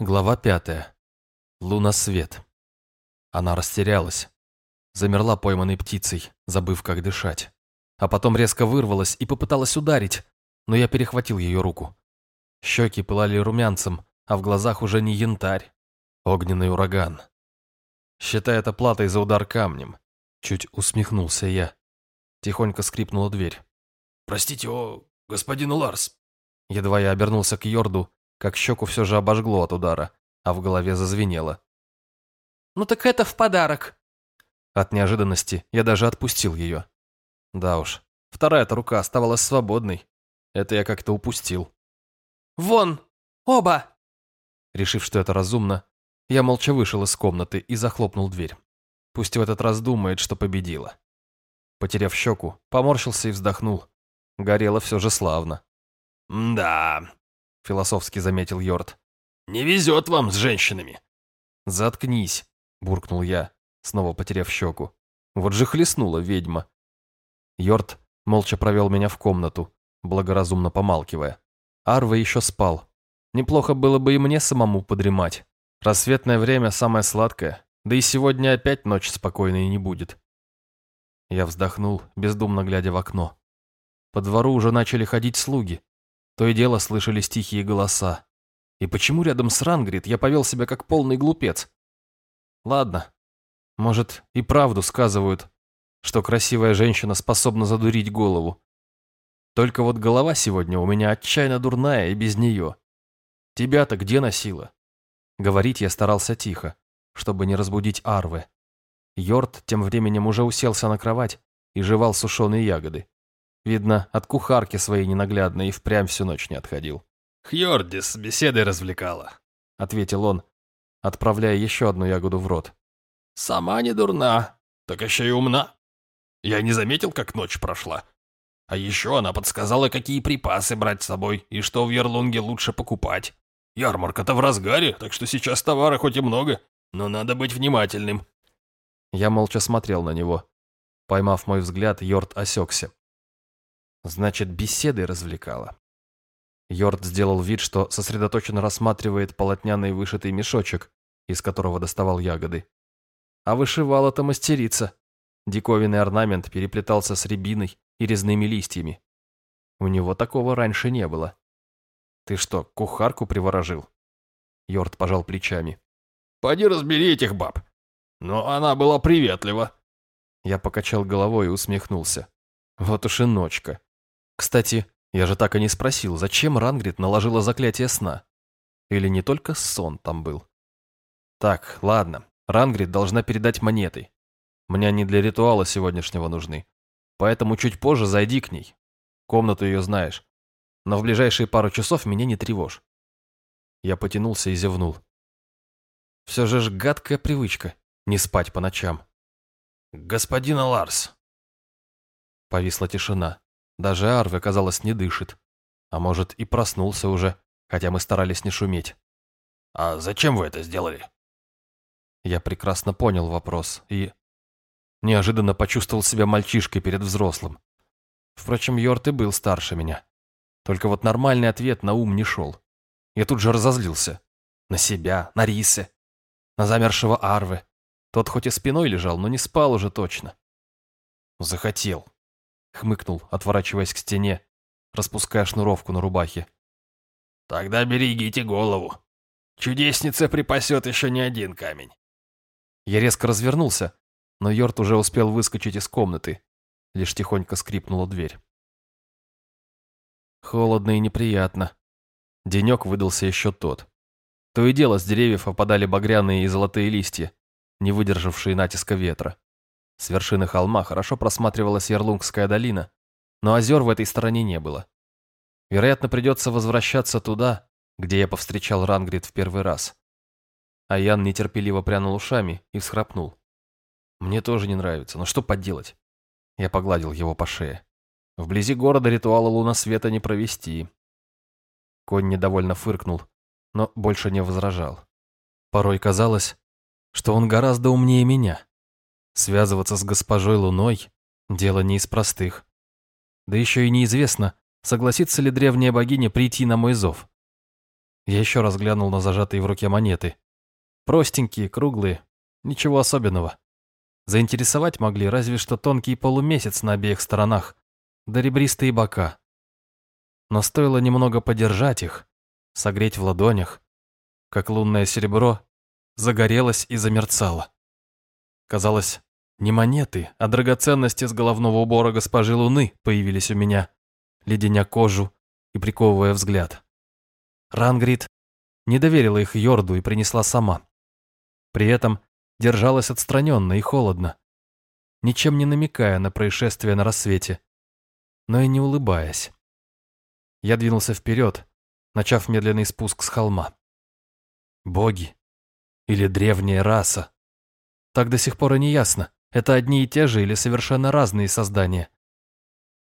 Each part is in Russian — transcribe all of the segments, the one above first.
Глава пятая. Лунасвет. Она растерялась. Замерла пойманной птицей, забыв, как дышать. А потом резко вырвалась и попыталась ударить, но я перехватил ее руку. Щеки пылали румянцем, а в глазах уже не янтарь. Огненный ураган. Считай это платой за удар камнем. Чуть усмехнулся я. Тихонько скрипнула дверь. «Простите, о, господин Ларс!» Едва я обернулся к Йорду, как щеку все же обожгло от удара, а в голове зазвенело. «Ну так это в подарок!» От неожиданности я даже отпустил ее. Да уж, вторая-то рука оставалась свободной. Это я как-то упустил. «Вон! Оба!» Решив, что это разумно, я молча вышел из комнаты и захлопнул дверь. Пусть в этот раз думает, что победила. Потеряв щеку, поморщился и вздохнул. Горело все же славно. «Да», — философски заметил Йорд. «Не везет вам с женщинами». «Заткнись», — буркнул я, снова потеряв щеку. «Вот же хлестнула ведьма». Йорд молча провел меня в комнату, благоразумно помалкивая. Арва еще спал. Неплохо было бы и мне самому подремать. Рассветное время самое сладкое, да и сегодня опять ночь спокойной не будет. Я вздохнул, бездумно глядя в окно. По двору уже начали ходить слуги. То и дело слышались тихие голоса. И почему рядом с Рангрид я повел себя как полный глупец? Ладно, может и правду сказывают, что красивая женщина способна задурить голову. Только вот голова сегодня у меня отчаянно дурная и без нее. Тебя-то где носила? Говорить я старался тихо, чтобы не разбудить Арвы. Йорд тем временем уже уселся на кровать и жевал сушеные ягоды. Видно, от кухарки своей ненаглядной и впрямь всю ночь не отходил. «Хьордис беседой развлекала», — ответил он, отправляя еще одну ягоду в рот. «Сама не дурна, так еще и умна. Я не заметил, как ночь прошла. А еще она подсказала, какие припасы брать с собой и что в Ярлунге лучше покупать. Ярмарка-то в разгаре, так что сейчас товара хоть и много, но надо быть внимательным». Я молча смотрел на него. Поймав мой взгляд, Йорд осекся. Значит, беседой развлекала. Йорд сделал вид, что сосредоточенно рассматривает полотняный вышитый мешочек, из которого доставал ягоды. А вышивала-то мастерица. Диковинный орнамент переплетался с рябиной и резными листьями. У него такого раньше не было. «Ты что, кухарку приворожил?» Йорд пожал плечами. «Поди разбери этих баб. Но она была приветлива». Я покачал головой и усмехнулся. Вот уж и ночка. Кстати, я же так и не спросил, зачем Рангрид наложила заклятие сна? Или не только сон там был? Так, ладно, Рангрид должна передать монеты. Мне они для ритуала сегодняшнего нужны. Поэтому чуть позже зайди к ней. Комнату ее знаешь. Но в ближайшие пару часов меня не тревожь. Я потянулся и зевнул. Все же ж гадкая привычка не спать по ночам. «Господин Ларс!» Повисла тишина. Даже Арве, казалось, не дышит. А может, и проснулся уже, хотя мы старались не шуметь. «А зачем вы это сделали?» Я прекрасно понял вопрос и... Неожиданно почувствовал себя мальчишкой перед взрослым. Впрочем, Йорт и был старше меня. Только вот нормальный ответ на ум не шел. Я тут же разозлился. На себя, на Рисе, на замершего Арвы. Тот хоть и спиной лежал, но не спал уже точно. Захотел хмыкнул, отворачиваясь к стене, распуская шнуровку на рубахе. «Тогда берегите голову. Чудесница припасет еще не один камень». Я резко развернулся, но Йорт уже успел выскочить из комнаты. Лишь тихонько скрипнула дверь. Холодно и неприятно. Денек выдался еще тот. То и дело с деревьев опадали багряные и золотые листья, не выдержавшие натиска ветра. С вершины холма хорошо просматривалась Ярлунгская долина, но озер в этой стороне не было. Вероятно, придется возвращаться туда, где я повстречал Рангрид в первый раз. А Ян нетерпеливо прянул ушами и всхрапнул. Мне тоже не нравится, но что поделать? Я погладил его по шее. Вблизи города ритуала лунасвета не провести. Конь недовольно фыркнул, но больше не возражал. Порой казалось, что он гораздо умнее меня. Связываться с госпожой Луной – дело не из простых. Да еще и неизвестно, согласится ли древняя богиня прийти на мой зов. Я еще раз глянул на зажатые в руке монеты. Простенькие, круглые, ничего особенного. Заинтересовать могли разве что тонкий полумесяц на обеих сторонах, да ребристые бока. Но стоило немного подержать их, согреть в ладонях, как лунное серебро загорелось и замерцало. Казалось, не монеты, а драгоценности с головного убора госпожи Луны появились у меня, леденя кожу и приковывая взгляд. Рангрид не доверила их Йорду и принесла сама. При этом держалась отстраненно и холодно, ничем не намекая на происшествие на рассвете, но и не улыбаясь. Я двинулся вперед, начав медленный спуск с холма. Боги или древняя раса. Так до сих пор и не ясно, это одни и те же или совершенно разные создания.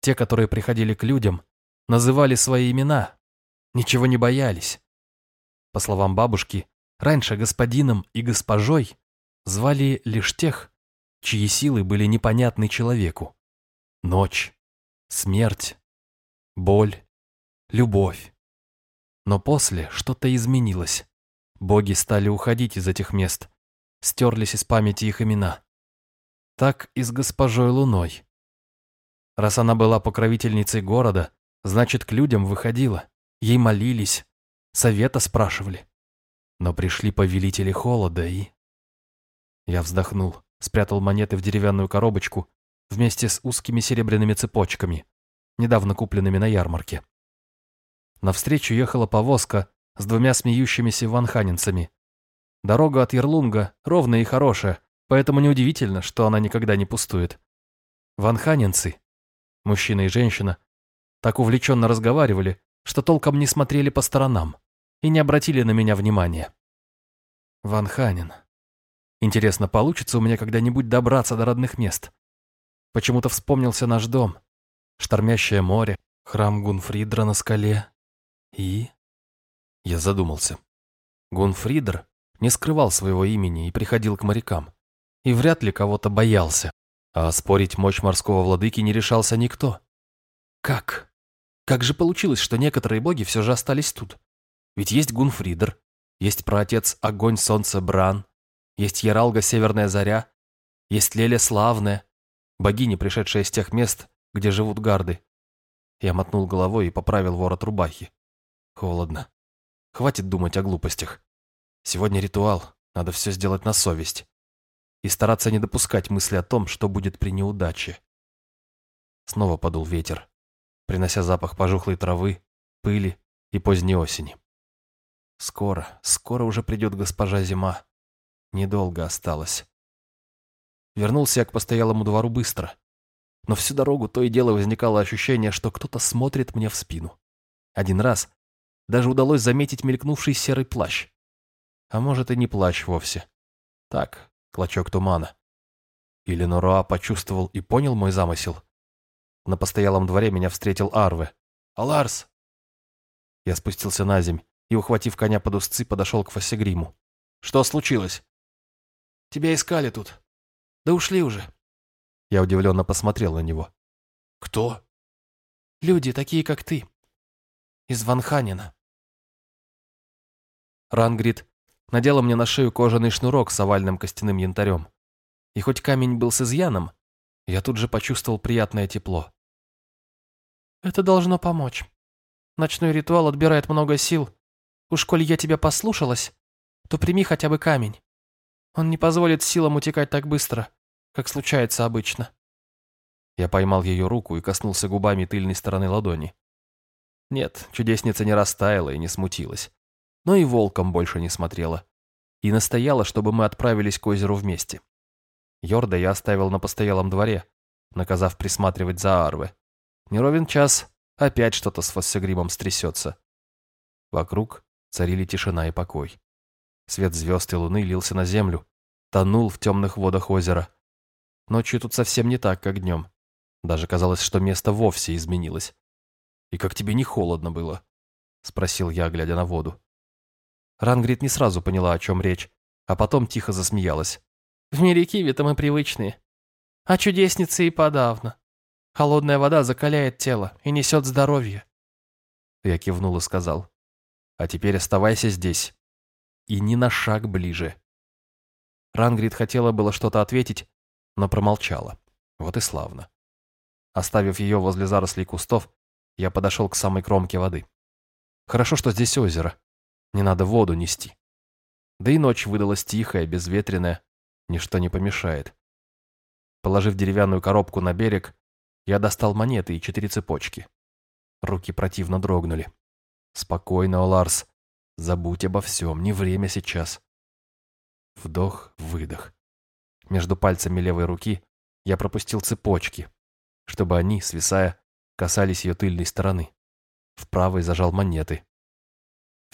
Те, которые приходили к людям, называли свои имена, ничего не боялись. По словам бабушки, раньше господином и госпожой звали лишь тех, чьи силы были непонятны человеку. Ночь, смерть, боль, любовь. Но после что-то изменилось. Боги стали уходить из этих мест, стерлись из памяти их имена. Так и с госпожой Луной. Раз она была покровительницей города, значит, к людям выходила, ей молились, совета спрашивали. Но пришли повелители холода и... Я вздохнул, спрятал монеты в деревянную коробочку вместе с узкими серебряными цепочками, недавно купленными на ярмарке. Навстречу ехала повозка с двумя смеющимися ванханинцами. Дорога от Ярлунга ровная и хорошая, поэтому неудивительно, что она никогда не пустует. Ванханинцы, мужчина и женщина, так увлеченно разговаривали, что толком не смотрели по сторонам и не обратили на меня внимания. Ванханин. Интересно, получится у меня когда-нибудь добраться до родных мест? Почему-то вспомнился наш дом, штормящее море, храм Гунфридра на скале. И... Я задумался. Гунфридр не скрывал своего имени и приходил к морякам. И вряд ли кого-то боялся. А спорить мощь морского владыки не решался никто. Как? Как же получилось, что некоторые боги все же остались тут? Ведь есть Гунфридр, есть праотец Огонь, Солнце, Бран, есть Яралга Северная Заря, есть Леля Славная, богини, пришедшая из тех мест, где живут гарды. Я мотнул головой и поправил ворот рубахи. Холодно. Хватит думать о глупостях. Сегодня ритуал, надо все сделать на совесть. И стараться не допускать мысли о том, что будет при неудаче. Снова подул ветер, принося запах пожухлой травы, пыли и поздней осени. Скоро, скоро уже придет госпожа зима. Недолго осталось. Вернулся я к постоялому двору быстро. Но всю дорогу то и дело возникало ощущение, что кто-то смотрит мне в спину. Один раз даже удалось заметить мелькнувший серый плащ. А может и не плащ вовсе. Так, клочок тумана. Или Нуруа почувствовал и понял мой замысел. На постоялом дворе меня встретил Арве. «Аларс!» Я спустился на земь и, ухватив коня под узцы, подошел к Фасигриму. «Что случилось?» Тебя искали тут. Да ушли уже. Я удивленно посмотрел на него. Кто? Люди, такие как ты. Из Ванханина. Рангрид надела мне на шею кожаный шнурок с овальным костяным янтарем. И хоть камень был с изъяном, я тут же почувствовал приятное тепло. Это должно помочь. Ночной ритуал отбирает много сил. Уж коль я тебя послушалась, то прими хотя бы камень. Он не позволит силам утекать так быстро, как случается обычно. Я поймал ее руку и коснулся губами тыльной стороны ладони. Нет, чудесница не растаяла и не смутилась. Но и волком больше не смотрела. И настояла, чтобы мы отправились к озеру вместе. Йорда я оставил на постоялом дворе, наказав присматривать за Арвы. Неровен час, опять что-то с Фоссегримом стрясется. Вокруг царили тишина и покой. Свет звезд и луны лился на землю, тонул в темных водах озера. Ночью тут совсем не так, как днем. Даже казалось, что место вовсе изменилось. «И как тебе не холодно было?» — спросил я, глядя на воду. Рангрид не сразу поняла, о чем речь, а потом тихо засмеялась. «В мире киви-то мы привычные. А чудесницы и подавно. Холодная вода закаляет тело и несет здоровье». Я кивнул и сказал. А теперь оставайся здесь. И ни на шаг ближе. Рангрид хотела было что-то ответить, но промолчала. Вот и славно. Оставив ее возле зарослей кустов, я подошел к самой кромке воды. Хорошо, что здесь озеро. Не надо воду нести. Да и ночь выдалась тихая, безветренная. Ничто не помешает. Положив деревянную коробку на берег, я достал монеты и четыре цепочки. Руки противно дрогнули. «Спокойно, Оларс. Забудь обо всем, не время сейчас». Вдох, выдох. Между пальцами левой руки я пропустил цепочки, чтобы они, свисая, касались ее тыльной стороны. В правой зажал монеты.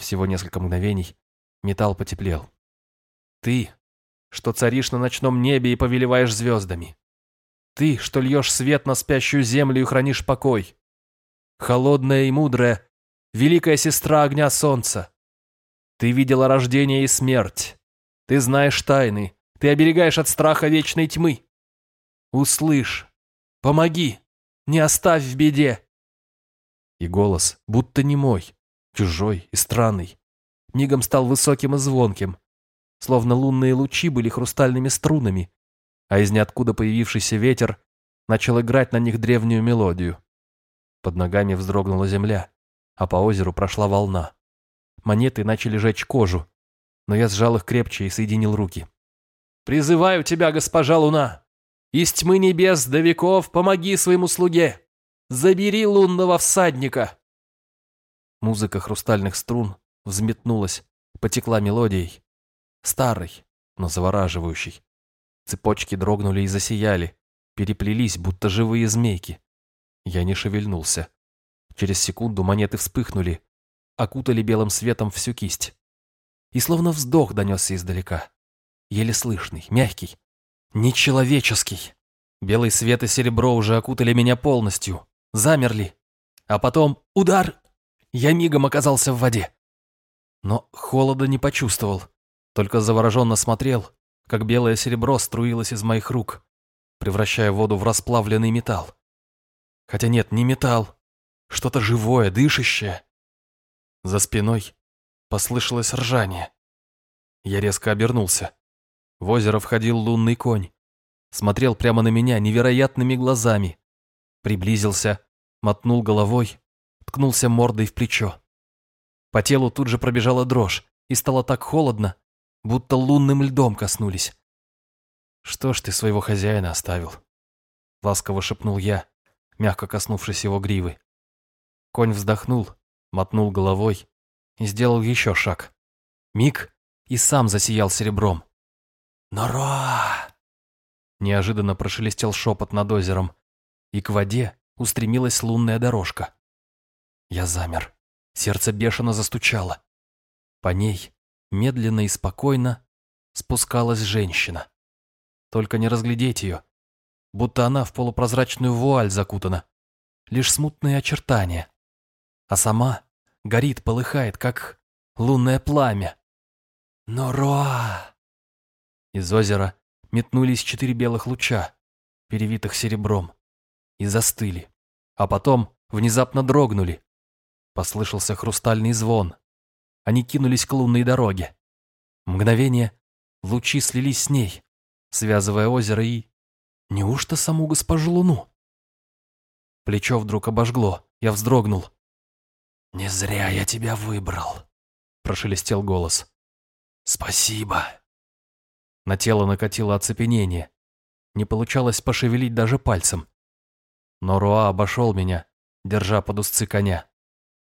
Всего несколько мгновений металл потеплел. «Ты, что царишь на ночном небе и повелеваешь звездами. Ты, что льешь свет на спящую землю и хранишь покой. Холодная и мудрая, великая сестра огня солнца. Ты видела рождение и смерть. Ты знаешь тайны. Ты оберегаешь от страха вечной тьмы. Услышь. Помоги. Не оставь в беде. И голос, будто не мой, чужой и странный, мигом стал высоким и звонким, словно лунные лучи были хрустальными струнами, а из ниоткуда появившийся ветер начал играть на них древнюю мелодию. Под ногами вздрогнула земля, а по озеру прошла волна. Монеты начали жечь кожу, но я сжал их крепче и соединил руки. «Призываю тебя, госпожа Луна! Из тьмы небес до веков помоги своему слуге! Забери лунного всадника!» Музыка хрустальных струн взметнулась, потекла мелодией. Старой, но завораживающей. Цепочки дрогнули и засияли, переплелись, будто живые змейки. Я не шевельнулся. Через секунду монеты вспыхнули, окутали белым светом всю кисть. И словно вздох донесся издалека. Еле слышный, мягкий, нечеловеческий. Белый свет и серебро уже окутали меня полностью, замерли. А потом удар! Я мигом оказался в воде. Но холода не почувствовал, только завороженно смотрел, как белое серебро струилось из моих рук, превращая воду в расплавленный металл. Хотя нет, не металл, что-то живое, дышащее. За спиной послышалось ржание. Я резко обернулся. В озеро входил лунный конь. Смотрел прямо на меня невероятными глазами. Приблизился, мотнул головой, ткнулся мордой в плечо. По телу тут же пробежала дрожь, и стало так холодно, будто лунным льдом коснулись. «Что ж ты своего хозяина оставил?» Ласково шепнул я, мягко коснувшись его гривы. Конь вздохнул, мотнул головой и сделал еще шаг. Миг и сам засиял серебром. «Нора!» Неожиданно прошелестел шепот над озером, и к воде устремилась лунная дорожка. Я замер. Сердце бешено застучало. По ней, медленно и спокойно, спускалась женщина. Только не разглядеть ее, будто она в полупрозрачную вуаль закутана. Лишь смутные очертания. А сама горит, полыхает, как лунное пламя. Нора! Из озера метнулись четыре белых луча, перевитых серебром, и застыли, а потом внезапно дрогнули, Послышался хрустальный звон. Они кинулись к лунной дороге. Мгновение лучи слились с ней, связывая озеро и... Неужто саму госпожу Луну? Плечо вдруг обожгло, я вздрогнул. «Не зря я тебя выбрал», — прошелестел голос. «Спасибо». На тело накатило оцепенение. Не получалось пошевелить даже пальцем. Но Руа обошел меня, держа под узцы коня.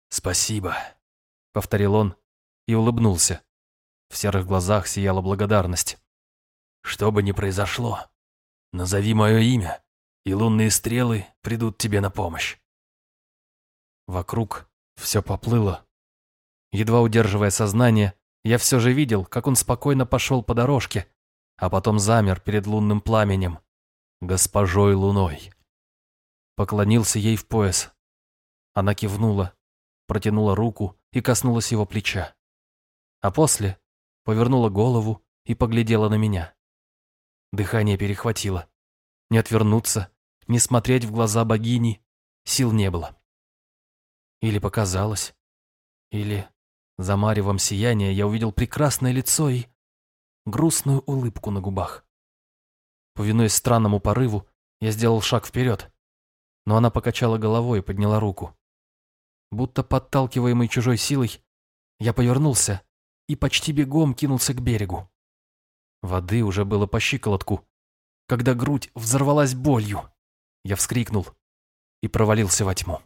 «Спасибо», — повторил он и улыбнулся. В серых глазах сияла благодарность. «Что бы ни произошло, назови мое имя, и лунные стрелы придут тебе на помощь». Вокруг все поплыло. Едва удерживая сознание, я все же видел, как он спокойно пошел по дорожке, а потом замер перед лунным пламенем, госпожой луной. Поклонился ей в пояс. Она кивнула, протянула руку и коснулась его плеча. А после повернула голову и поглядела на меня. Дыхание перехватило. Не отвернуться, не смотреть в глаза богини сил не было. Или показалось, или За маревом сияния я увидел прекрасное лицо и грустную улыбку на губах. Повинуясь странному порыву, я сделал шаг вперед, но она покачала головой и подняла руку. Будто подталкиваемый чужой силой, я повернулся и почти бегом кинулся к берегу. Воды уже было по щиколотку, когда грудь взорвалась болью. Я вскрикнул и провалился во тьму.